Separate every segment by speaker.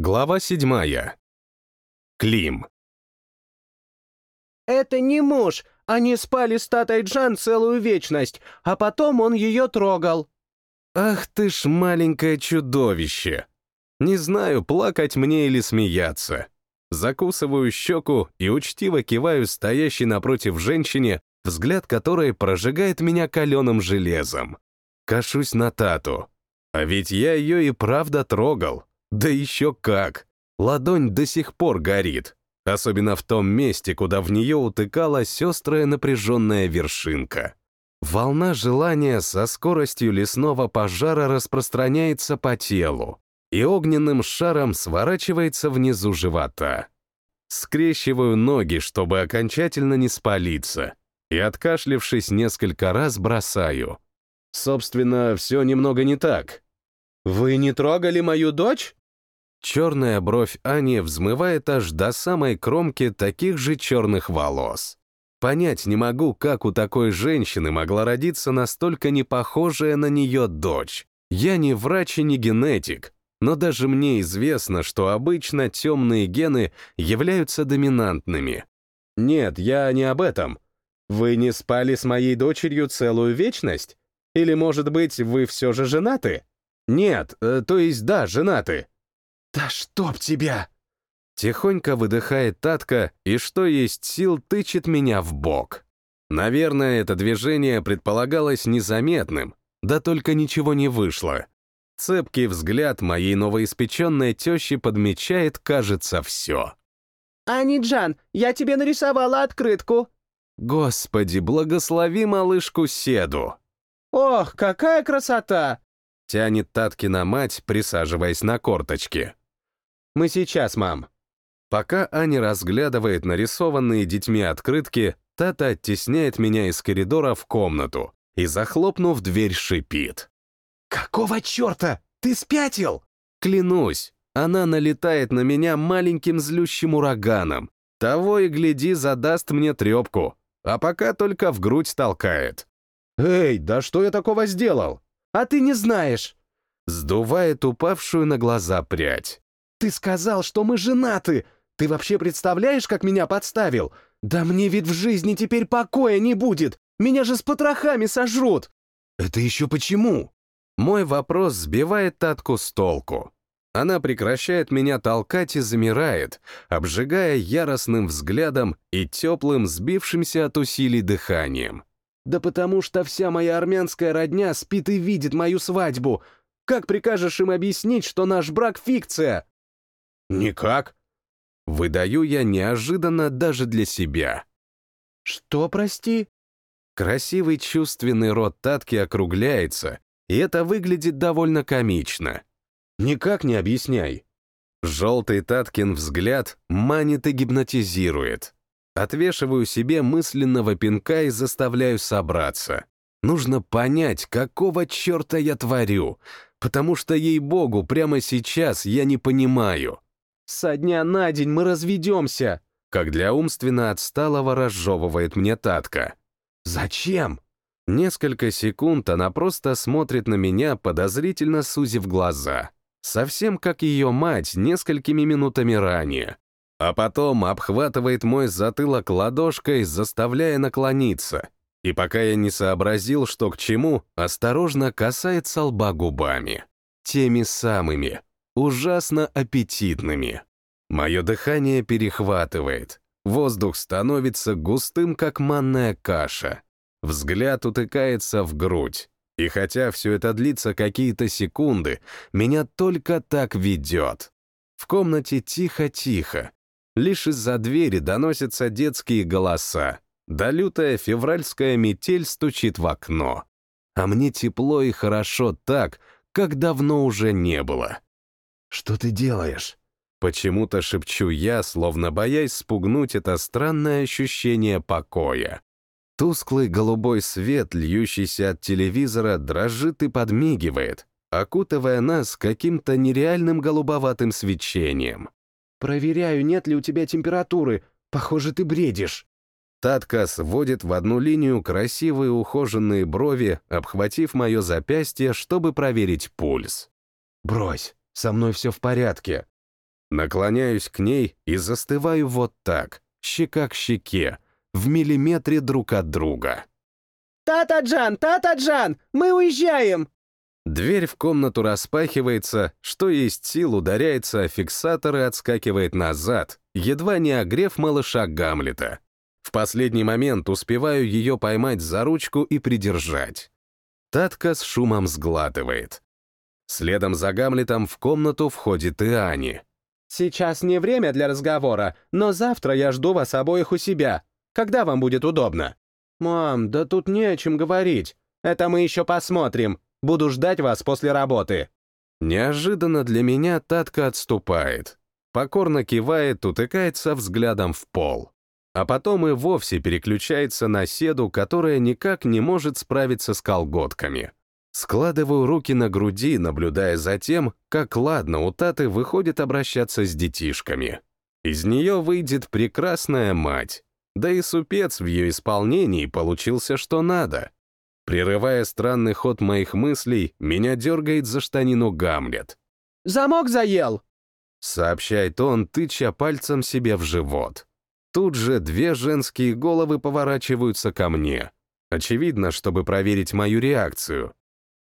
Speaker 1: Глава седьмая. Клим.
Speaker 2: «Это не муж. Они спали с Татой Джан целую вечность, а потом он ее трогал».
Speaker 1: Ах ты ж маленькое чудовище! Не знаю, плакать мне или смеяться. Закусываю щеку и учтиво киваю стоящей напротив женщине, взгляд которой прожигает меня каленым железом. Кашусь на Тату. А ведь я ее и правда трогал. Да еще как! Ладонь до сих пор горит, особенно в том месте, куда в нее утыкалась острая напряженная вершинка. Волна желания со скоростью лесного пожара распространяется по телу и огненным шаром сворачивается внизу живота. Скрещиваю ноги, чтобы окончательно не спалиться, и, откашлившись несколько раз, бросаю. Собственно, все немного не так.
Speaker 2: «Вы не трогали мою дочь?»
Speaker 1: Черная бровь Ани взмывает аж до самой кромки таких же черных волос. Понять не могу, как у такой женщины могла родиться настолько непохожая на нее дочь. Я не врач и не генетик, но даже мне известно, что обычно темные гены являются доминантными.
Speaker 2: Нет, я не об этом. Вы не спали с моей дочерью целую вечность? Или, может быть, вы все же женаты? Нет, э, то есть да, женаты. «Да чтоб тебя!»
Speaker 1: Тихонько выдыхает Татка и, что есть сил, тычет меня в бок. Наверное, это движение предполагалось незаметным, да только ничего не вышло. Цепкий взгляд моей новоиспеченной тещи подмечает, кажется, все.
Speaker 2: «Аниджан, я тебе нарисовала открытку!»
Speaker 1: «Господи, благослови малышку Седу!»
Speaker 2: «Ох, какая красота!»
Speaker 1: Тянет Таткина мать, присаживаясь на корточки.
Speaker 2: Мы сейчас, мам».
Speaker 1: Пока Аня разглядывает нарисованные детьми открытки, Тата оттесняет меня из коридора в комнату и, захлопнув дверь, шипит.
Speaker 2: «Какого черта? Ты спятил?»
Speaker 1: Клянусь, она налетает на меня маленьким злющим ураганом. Того и гляди, задаст мне трепку, а пока только в грудь толкает.
Speaker 2: «Эй, да что я такого сделал? А ты не знаешь!»
Speaker 1: Сдувает упавшую на глаза прядь.
Speaker 2: Ты сказал, что мы женаты! Ты вообще представляешь, как меня подставил? Да мне ведь в жизни теперь покоя не будет! Меня же с потрохами сожрут!»
Speaker 1: «Это еще почему?» Мой вопрос сбивает Татку с толку. Она прекращает меня толкать и замирает, обжигая яростным взглядом и теплым, сбившимся от усилий дыханием.
Speaker 2: «Да потому что вся моя армянская родня спит и видит мою свадьбу. Как прикажешь им объяснить, что наш брак — фикция?»
Speaker 1: «Никак». Выдаю я неожиданно даже для себя.
Speaker 2: «Что, прости?»
Speaker 1: Красивый чувственный рот Татки округляется, и это выглядит довольно комично.
Speaker 2: «Никак не объясняй».
Speaker 1: Желтый Таткин взгляд манит и гипнотизирует. Отвешиваю себе мысленного пинка и заставляю собраться. Нужно понять, какого черта я творю, потому что, ей-богу, прямо сейчас я не понимаю.
Speaker 2: Со дня на день мы разведемся!»
Speaker 1: Как для умственно отсталого разжевывает мне Татка.
Speaker 2: «Зачем?»
Speaker 1: Несколько секунд она просто смотрит на меня, подозрительно сузив глаза. Совсем как ее мать несколькими минутами ранее. А потом обхватывает мой затылок ладошкой, заставляя наклониться. И пока я не сообразил, что к чему, осторожно касается лба губами. Теми самыми, ужасно аппетитными. Мое дыхание перехватывает, воздух становится густым, как манная каша. Взгляд утыкается в грудь, и хотя все это длится какие-то секунды, меня только так ведет. В комнате тихо-тихо. Лишь из-за двери доносятся детские голоса. Да лютая февральская метель стучит в окно. А мне тепло и хорошо так, как давно уже не было.
Speaker 2: «Что ты делаешь?»
Speaker 1: Почему-то шепчу я, словно боясь спугнуть это странное ощущение покоя. Тусклый голубой свет, льющийся от телевизора, дрожит и подмигивает, окутывая нас каким-то нереальным голубоватым свечением.
Speaker 2: «Проверяю, нет ли у тебя температуры. Похоже, ты бредишь».
Speaker 1: Татка сводит в одну линию красивые ухоженные брови, обхватив мое запястье, чтобы проверить пульс.
Speaker 2: «Брось, со мной все в порядке».
Speaker 1: Наклоняюсь к ней и застываю вот так, щека к щеке, в миллиметре друг от друга.
Speaker 2: «Тата-Джан! Тата-Джан! Мы уезжаем!»
Speaker 1: Дверь в комнату распахивается, что есть сил ударяется о фиксатор и отскакивает назад, едва не огрев малыша Гамлета. В последний момент успеваю ее поймать за ручку и придержать. Татка с шумом сглатывает. Следом за Гамлетом в комнату входит и Ани.
Speaker 2: «Сейчас не время для разговора, но завтра я жду вас обоих у себя. Когда вам будет удобно?» «Мам, да тут не о чем говорить. Это мы еще посмотрим. Буду ждать вас после работы».
Speaker 1: Неожиданно для меня Татка отступает. Покорно кивает, утыкается взглядом в пол. А потом и вовсе переключается на седу, которая никак не может справиться с колготками. Складываю руки на груди, наблюдая за тем, как ладно у Таты выходит обращаться с детишками. Из нее выйдет прекрасная мать. Да и супец в ее исполнении получился что надо. Прерывая странный ход моих мыслей, меня дергает за штанину Гамлет.
Speaker 2: «Замок заел!»
Speaker 1: — сообщает он, тыча пальцем себе в живот. Тут же две женские головы поворачиваются ко мне. Очевидно, чтобы проверить мою реакцию.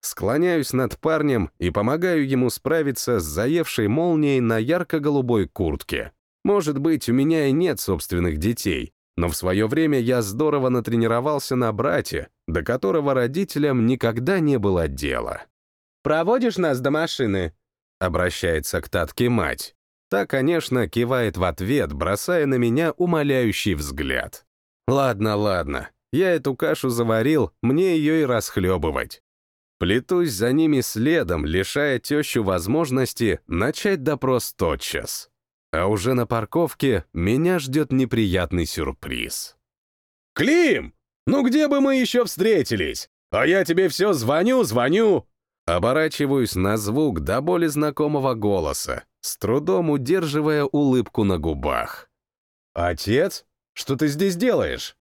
Speaker 1: Склоняюсь над парнем и помогаю ему справиться с заевшей молнией на ярко-голубой куртке. Может быть, у меня и нет собственных детей, но в свое время я здорово натренировался на брате, до которого родителям никогда не было дела.
Speaker 2: «Проводишь нас до машины?»
Speaker 1: — обращается к Татке мать. Та, конечно, кивает в ответ, бросая на меня умоляющий взгляд. «Ладно, ладно, я эту кашу заварил, мне ее и расхлебывать. Плетусь за ними следом, лишая тещу возможности начать допрос тотчас. А уже на парковке меня ждет неприятный сюрприз.
Speaker 3: «Клим, ну где бы мы еще встретились? А я тебе все звоню, звоню!»
Speaker 1: Оборачиваюсь на звук до боли знакомого голоса, с трудом удерживая улыбку на губах.
Speaker 3: «Отец? Что ты здесь делаешь?»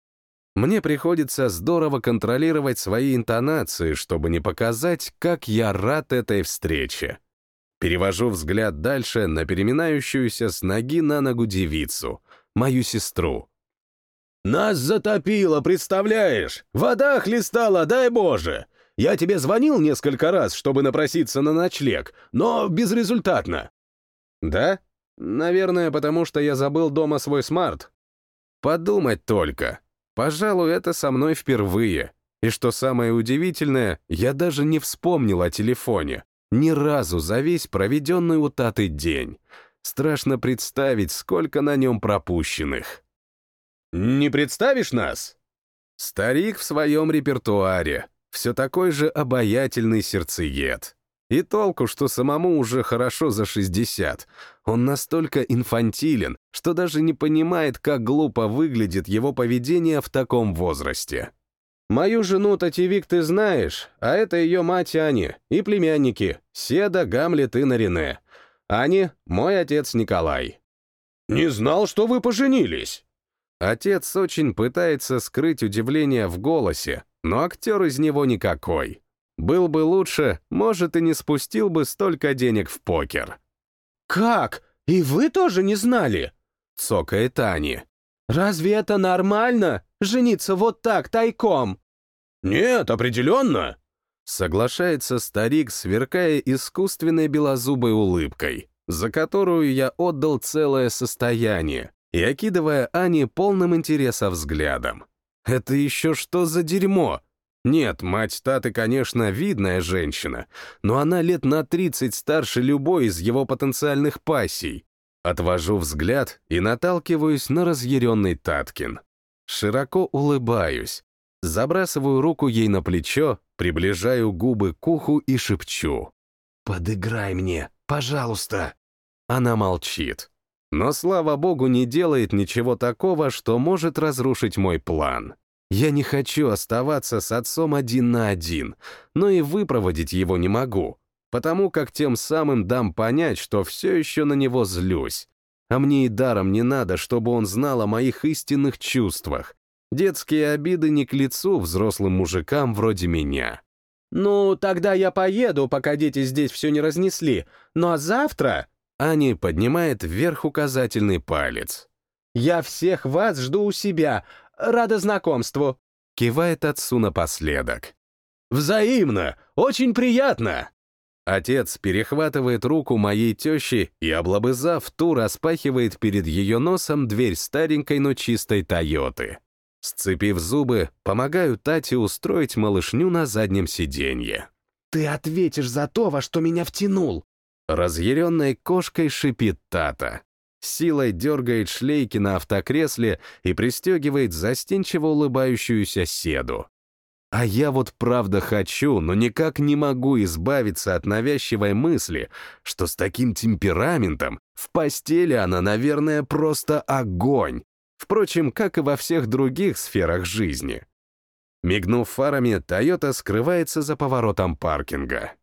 Speaker 1: Мне приходится здорово контролировать свои интонации, чтобы не показать, как я рад этой встрече. Перевожу взгляд дальше на переминающуюся с ноги на ногу девицу, мою сестру.
Speaker 3: «Нас затопило, представляешь? Вода хлестала, дай Боже! Я тебе звонил несколько раз, чтобы напроситься на ночлег, но безрезультатно».
Speaker 1: «Да? Наверное, потому что я забыл дома свой смарт. Подумать только. Пожалуй, это со мной впервые. И что самое удивительное, я даже не вспомнил о телефоне. Ни разу за весь проведенный у Таты день. Страшно представить, сколько на нем пропущенных.
Speaker 3: «Не представишь нас?»
Speaker 1: Старик в своем репертуаре. Все такой же обаятельный сердцеед. И толку, что самому уже хорошо за 60. Он настолько инфантилен, что даже не понимает, как глупо выглядит его поведение в таком возрасте. Мою жену Татевик ты знаешь, а это ее мать Ани и племянники Седа, Гамлет и Нарине. Ани — мой отец Николай.
Speaker 3: «Не знал, что вы поженились!»
Speaker 1: Отец очень пытается скрыть удивление в голосе, но актер из него никакой. Был бы лучше, может, и не спустил бы столько денег в покер.
Speaker 2: «Как? И вы тоже не знали?»
Speaker 1: — цокает Ани.
Speaker 2: «Разве это нормально? Жениться вот так, тайком?»
Speaker 3: «Нет, определенно!»
Speaker 1: Соглашается старик, сверкая искусственной белозубой улыбкой, за которую я отдал целое состояние, и окидывая Ани полным интереса взглядом. «Это еще что за дерьмо?» Нет, мать Таты, конечно, видная женщина, но она лет на 30 старше любой из его потенциальных пассий. Отвожу взгляд и наталкиваюсь на разъяренный Таткин. Широко улыбаюсь, забрасываю руку ей на плечо, приближаю губы к уху и шепчу. «Подыграй мне, пожалуйста!» Она молчит, но, слава богу, не делает ничего такого, что может разрушить мой план. Я не хочу оставаться с отцом один на один, но и выпроводить его не могу, потому как тем самым дам понять, что все еще на него злюсь. А мне и даром не надо, чтобы он знал о моих истинных чувствах. Детские обиды не к лицу взрослым мужикам вроде меня.
Speaker 2: «Ну, тогда я поеду, пока дети здесь все не разнесли. Ну а завтра...»
Speaker 1: Ани поднимает вверх указательный палец.
Speaker 2: «Я всех вас жду у себя. Рада знакомству!»
Speaker 1: Кивает отцу напоследок.
Speaker 3: «Взаимно! Очень приятно!»
Speaker 1: Отец перехватывает руку моей тещи и, облобызав ту, распахивает перед ее носом дверь старенькой, но чистой Тойоты. Сцепив зубы, помогаю Тате устроить малышню на заднем сиденье.
Speaker 2: «Ты ответишь за то, во что меня втянул!»
Speaker 1: Разъяренной кошкой шипит Тата. Силой дергает шлейки на автокресле и пристегивает застенчиво улыбающуюся седу. А я вот правда хочу, но никак не могу избавиться от навязчивой мысли, что с таким темпераментом в постели она, наверное, просто огонь. Впрочем, как и во всех других сферах жизни. Мигнув фарами, Тойота скрывается за поворотом паркинга.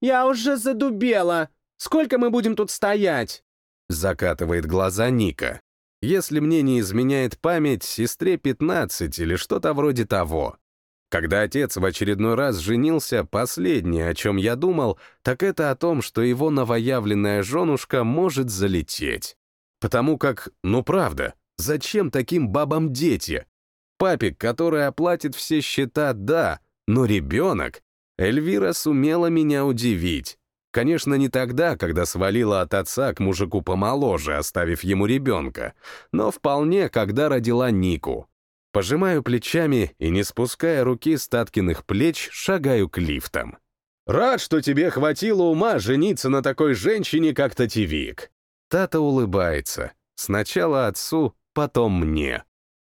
Speaker 2: «Я уже задубела! Сколько мы будем тут стоять?»
Speaker 1: Закатывает глаза Ника. Если мне не изменяет память, сестре 15 или что-то вроде того. Когда отец в очередной раз женился, последнее, о чем я думал, так это о том, что его новоявленная женушка может залететь. Потому как, ну правда, зачем таким бабам дети? Папик, который оплатит все счета, да, но ребенок? Эльвира сумела меня удивить. Конечно, не тогда, когда свалила от отца к мужику помоложе, оставив ему ребенка, но вполне, когда родила Нику. Пожимаю плечами и, не спуская руки с Таткиных плеч, шагаю к лифтам.
Speaker 3: «Рад, что тебе хватило ума жениться на такой женщине, как Татевик».
Speaker 1: Тата улыбается. Сначала отцу, потом мне.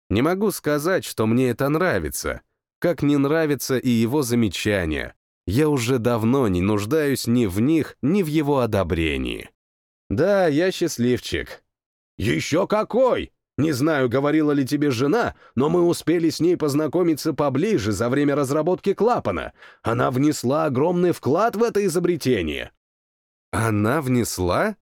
Speaker 1: Не могу сказать, что мне это нравится. Как не нравится и его замечания. Я уже давно не нуждаюсь ни в них, ни в его одобрении.
Speaker 3: Да, я счастливчик. Еще какой! Не знаю, говорила ли тебе жена, но мы успели с ней познакомиться поближе за время разработки клапана. Она внесла огромный вклад в это изобретение.
Speaker 1: Она внесла?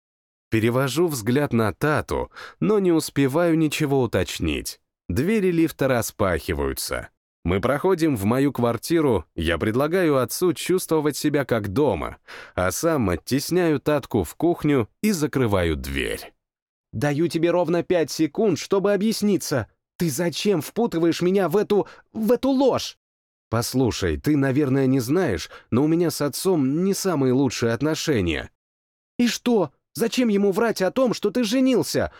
Speaker 1: Перевожу взгляд на Тату, но не успеваю ничего уточнить. Двери лифта распахиваются. Мы проходим в мою квартиру, я предлагаю отцу чувствовать себя как дома, а сам оттесняю Татку в кухню и закрываю дверь.
Speaker 2: «Даю тебе ровно пять секунд, чтобы объясниться. Ты зачем впутываешь меня в эту... в эту ложь?»
Speaker 1: «Послушай, ты, наверное, не знаешь, но у меня с отцом не самые лучшие отношения».
Speaker 2: «И что? Зачем ему врать о том, что ты женился?»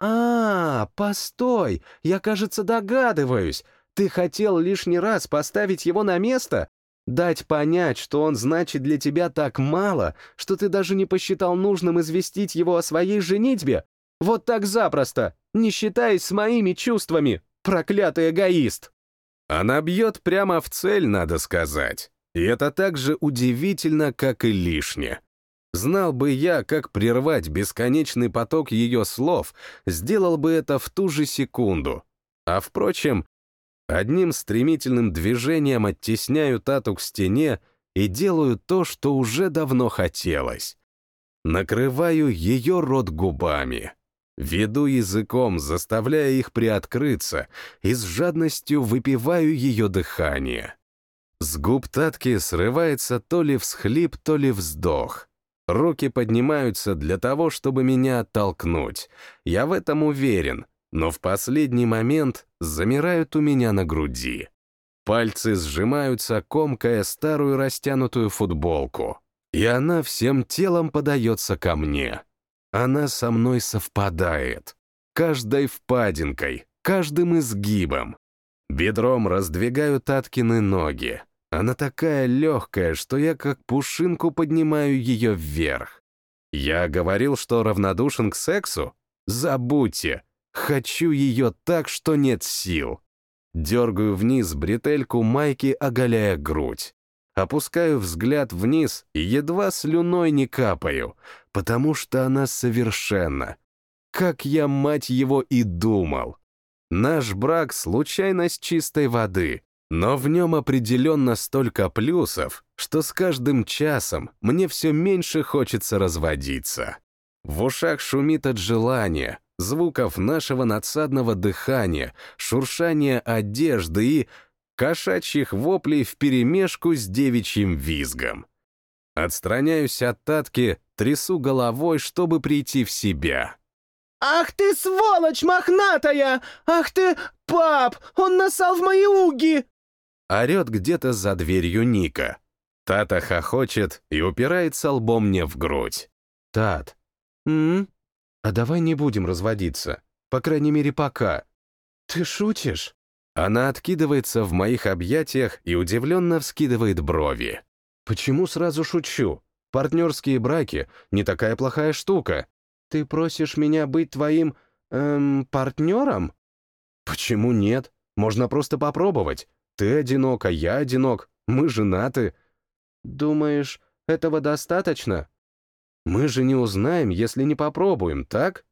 Speaker 2: «А, постой, я, кажется, догадываюсь. Ты хотел лишний раз поставить его на место? Дать понять, что он значит для тебя так мало, что ты даже не посчитал нужным известить его о своей женитьбе? Вот так запросто, не считаясь с моими чувствами, проклятый эгоист!»
Speaker 1: Она бьет прямо в цель, надо сказать. И это так же удивительно, как и лишнее. Знал бы я, как прервать бесконечный поток ее слов, сделал бы это в ту же секунду. А впрочем, Одним стремительным движением оттесняю Тату к стене и делаю то, что уже давно хотелось. Накрываю ее рот губами. Веду языком, заставляя их приоткрыться, и с жадностью выпиваю ее дыхание. С губ Татки срывается то ли всхлип, то ли вздох. Руки поднимаются для того, чтобы меня оттолкнуть. Я в этом уверен, но в последний момент замирают у меня на груди. Пальцы сжимаются, комкая старую растянутую футболку, и она всем телом подается ко мне. Она со мной совпадает. Каждой впадинкой, каждым изгибом. Бедром раздвигаю Таткины ноги. Она такая легкая, что я как пушинку поднимаю ее вверх. Я говорил, что равнодушен к сексу? Забудьте. Хочу ее так, что нет сил. Дергаю вниз бретельку майки, оголяя грудь. Опускаю взгляд вниз и едва слюной не капаю, потому что она совершенна. Как я, мать его, и думал. Наш брак — случайность чистой воды, но в нем определенно столько плюсов, что с каждым часом мне все меньше хочется разводиться. В ушах шумит от желания, звуков нашего надсадного дыхания, шуршания одежды и кошачьих воплей вперемешку с девичьим визгом. Отстраняюсь от Татки, трясу головой, чтобы прийти в себя.
Speaker 2: «Ах ты, сволочь мохнатая! Ах ты, пап, он насал в мои уги!»
Speaker 1: Орет где-то за дверью Ника. Тата хохочет и упирается лбом мне в грудь.
Speaker 2: «Тат, м? А давай не будем разводиться. По крайней мере, пока. Ты шутишь?»
Speaker 1: Она откидывается в моих объятиях и удивленно вскидывает брови.
Speaker 2: «Почему сразу шучу? Партнерские браки — не такая плохая штука. Ты просишь меня быть твоим, эм, партнером? Почему нет? Можно просто попробовать. Ты одинок, а я одинок. Мы женаты. Думаешь, этого достаточно? Мы же не узнаем, если не попробуем, так?